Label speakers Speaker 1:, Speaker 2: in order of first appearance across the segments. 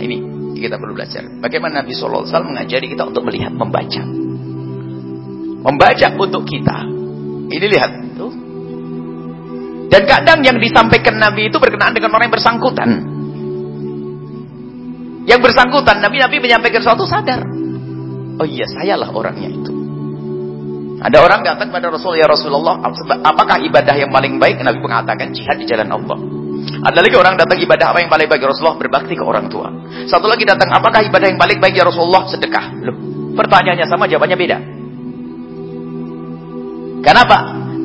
Speaker 1: ini kita perlu belajar. Bagaimana Nabi Sallallahu Alaihi mengajari kita untuk melihat, membaca. Membaca untuk kita. Ini lihat. Tuh. Dan kadang yang disampaikan Nabi itu berkenaan dengan orang yang bersangkutan. Yang bersangkutan, Nabi-Nabi menyampaikan sesuatu sadar. Oh iya, sayalah orangnya itu. Ada orang datang pada Rasul, ya Rasulullah, apakah ibadah yang paling baik? Nabi mengatakan jihad di jalan Allah. Ada lagi orang datang ibadah apa yang paling baik ya Rasulullah? Berbakti ke orang tua. Satu lagi datang, apakah ibadah yang paling baik ya Rasulullah? Sedekah. Loh, pertanyaannya sama, jawabannya beda. Kenapa?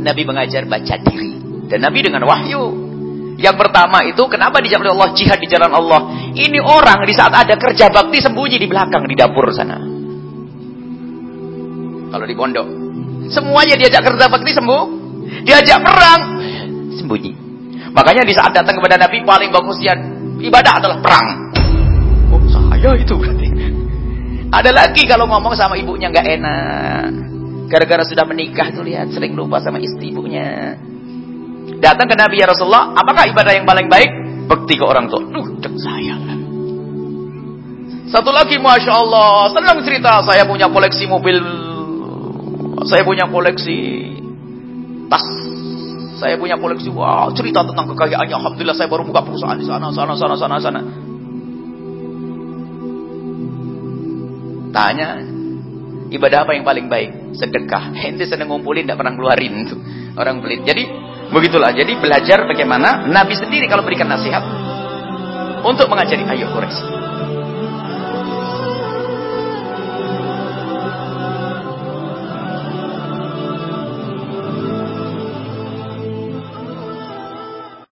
Speaker 1: Nabi mengajar baca diri. Dan Nabi dengan wahyu. Yang pertama itu, kenapa dijawab oleh Allah jihad di jalan Allah? Ini orang di saat ada kerja bakti sembunyi di belakang di dapur sana. Kalau di pondok. Semuanya diajak kerja bakti sembuh. Diajak perang. Sembunyi. Makanya di saat datang kepada Nabi paling bagusnya ibadah adalah perang. Oh saya itu berarti. Ada lagi kalau ngomong sama ibunya nggak enak. Gara-gara sudah menikah tuh lihat sering lupa sama istri ibunya. Datang ke Nabi ya Rasulullah, apakah ibadah yang paling baik? Bekti ke orang tua. Duh, cek saya. Satu lagi, Masya Allah, senang cerita. Saya punya koleksi mobil. Saya punya koleksi. Saya punya koleksi, wah cerita tentang kekayaannya. Alhamdulillah saya baru buka perusahaan di sana, sana, sana, sana, sana. Tanya, ibadah apa yang paling baik? Sedekah. Ente seneng ngumpulin, tidak pernah keluarin tuh orang pelit. Jadi begitulah. Jadi belajar bagaimana Nabi sendiri kalau berikan nasihat untuk mengajari, ayo koreksi.